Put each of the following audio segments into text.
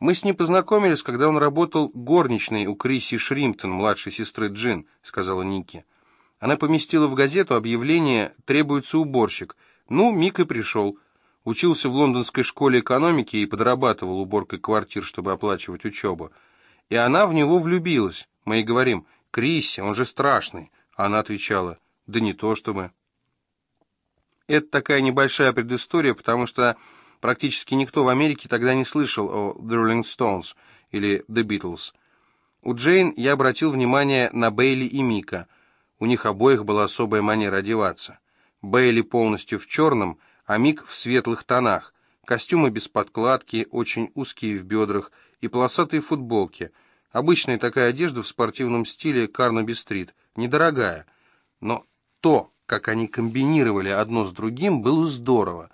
Мы с ним познакомились, когда он работал горничной у Криси Шримптон, младшей сестры Джин, сказала Ники. Она поместила в газету объявление «Требуется уборщик». Ну, Мик и пришел. Учился в лондонской школе экономики и подрабатывал уборкой квартир, чтобы оплачивать учебу. И она в него влюбилась. Мы ей говорим, «Крисси, он же страшный». А она отвечала, «Да не то чтобы». Это такая небольшая предыстория, потому что практически никто в Америке тогда не слышал о The Rolling Stones или The Beatles. У Джейн я обратил внимание на Бейли и Мика. У них обоих была особая манера одеваться. Бейли полностью в черном, а Мик в светлых тонах. Костюмы без подкладки, очень узкие в бедрах и полосатые футболки. Обычная такая одежда в спортивном стиле Карнаби-стрит. Недорогая. Но то, как они комбинировали одно с другим, было здорово.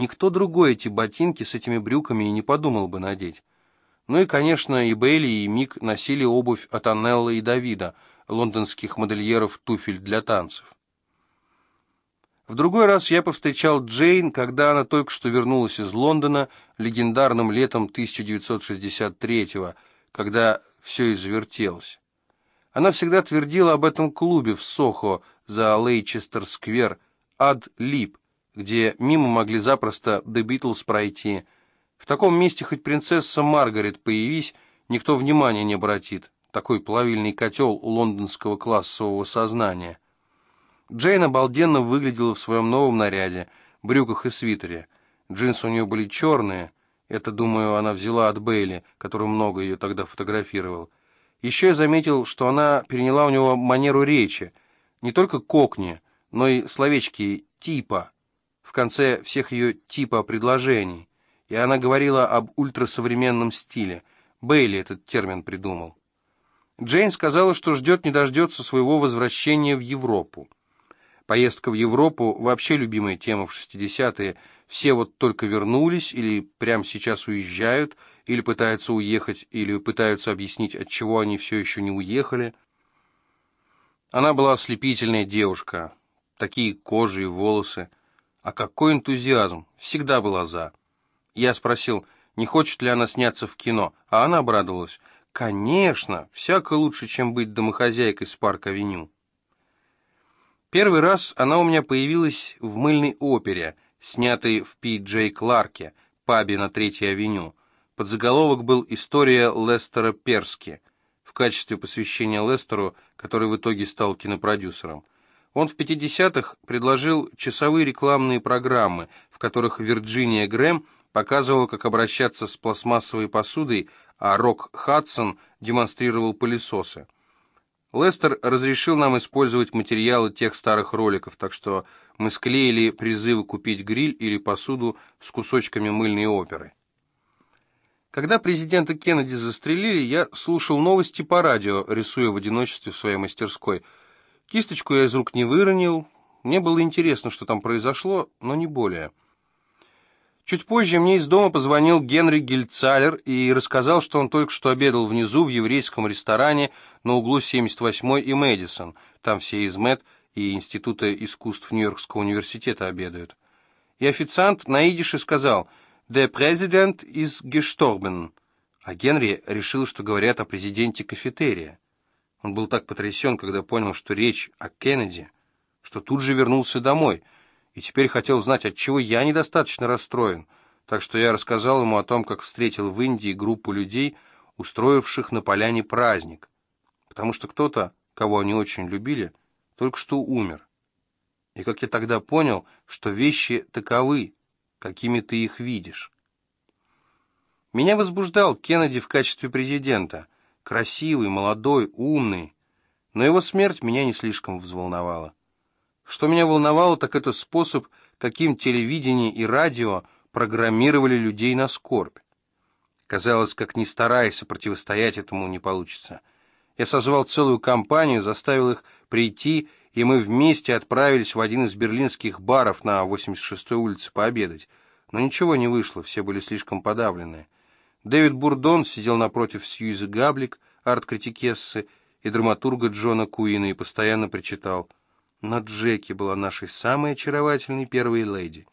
Никто другой эти ботинки с этими брюками и не подумал бы надеть. Ну и, конечно, и Бейли, и Мик носили обувь от Аннелла и Давида, лондонских модельеров туфель для танцев. В другой раз я повстречал Джейн, когда она только что вернулась из Лондона легендарным летом 1963-го, когда все извертелось. Она всегда твердила об этом клубе в Сохо за Лейчестер-сквер «Ад Лип», где мимо могли запросто The Beatles пройти. В таком месте хоть принцесса Маргарет появись, никто внимания не обратит. Такой плавильный котел у лондонского классового сознания. Джейн обалденно выглядела в своем новом наряде, брюках и свитере. Джинсы у нее были черные. Это, думаю, она взяла от Бейли, который много ее тогда фотографировал. Еще я заметил, что она переняла у него манеру речи. Не только кокни, но и словечки «типа» в конце всех ее типа предложений. И она говорила об ультрасовременном стиле. Бейли этот термин придумал. Джейн сказала, что ждет не дождется своего возвращения в Европу. Поездка в Европу – вообще любимая тема в 60-е. Все вот только вернулись или прямо сейчас уезжают, или пытаются уехать, или пытаются объяснить, от чего они все еще не уехали. Она была ослепительная девушка, такие кожи и волосы. А какой энтузиазм! Всегда была за. Я спросил, не хочет ли она сняться в кино, а она обрадовалась. Конечно, всяко лучше, чем быть домохозяйкой с парк-авеню. Первый раз она у меня появилась в мыльной опере, снятой в Пи Джей Кларке, пабе на Третьей авеню. Подзаголовок был «История Лестера Перски» в качестве посвящения Лестеру, который в итоге стал кинопродюсером. Он в 50-х предложил часовые рекламные программы, в которых Вирджиния Грэм показывала, как обращаться с пластмассовой посудой, а Рок Хадсон демонстрировал пылесосы. Лестер разрешил нам использовать материалы тех старых роликов, так что мы склеили призывы купить гриль или посуду с кусочками мыльной оперы. Когда президента Кеннеди застрелили, я слушал новости по радио, рисуя в одиночестве в своей мастерской – Кисточку я из рук не выронил. Мне было интересно, что там произошло, но не более. Чуть позже мне из дома позвонил Генри Гельцалер и рассказал, что он только что обедал внизу в еврейском ресторане на углу 78 и Мэдисон. Там все из МЭД и Института искусств Нью-Йоркского университета обедают. И официант на идише сказал «Der Präsident ist gestorben». А Генри решил, что говорят о президенте кафетерия. Он был так потрясен, когда понял, что речь о Кеннеди, что тут же вернулся домой, и теперь хотел знать, отчего я недостаточно расстроен. Так что я рассказал ему о том, как встретил в Индии группу людей, устроивших на поляне праздник, потому что кто-то, кого они очень любили, только что умер. И как я тогда понял, что вещи таковы, какими ты их видишь. Меня возбуждал Кеннеди в качестве президента — красивый, молодой, умный. Но его смерть меня не слишком взволновала. Что меня волновало, так это способ, каким телевидение и радио программировали людей на скорбь. Казалось, как ни старайся, противостоять этому не получится. Я созвал целую компанию, заставил их прийти, и мы вместе отправились в один из берлинских баров на 86-й улице пообедать. Но ничего не вышло, все были слишком подавленные. Дэвид Бурдон сидел напротив Сьюиза Габлик, арт-критикессы и драматурга Джона Куина и постоянно причитал «Но Джеки была нашей самой очаровательной первой леди».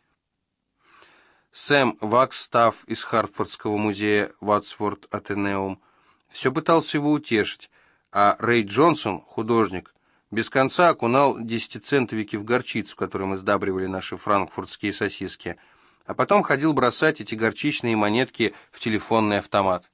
Сэм Вакстав из Хартфордского музея Ватсворт Атенеум все пытался его утешить, а Рэй Джонсон, художник, без конца окунал десятицентовики в горчицу, которой мы сдабривали наши франкфуртские сосиски, а потом ходил бросать эти горчичные монетки в телефонный автомат.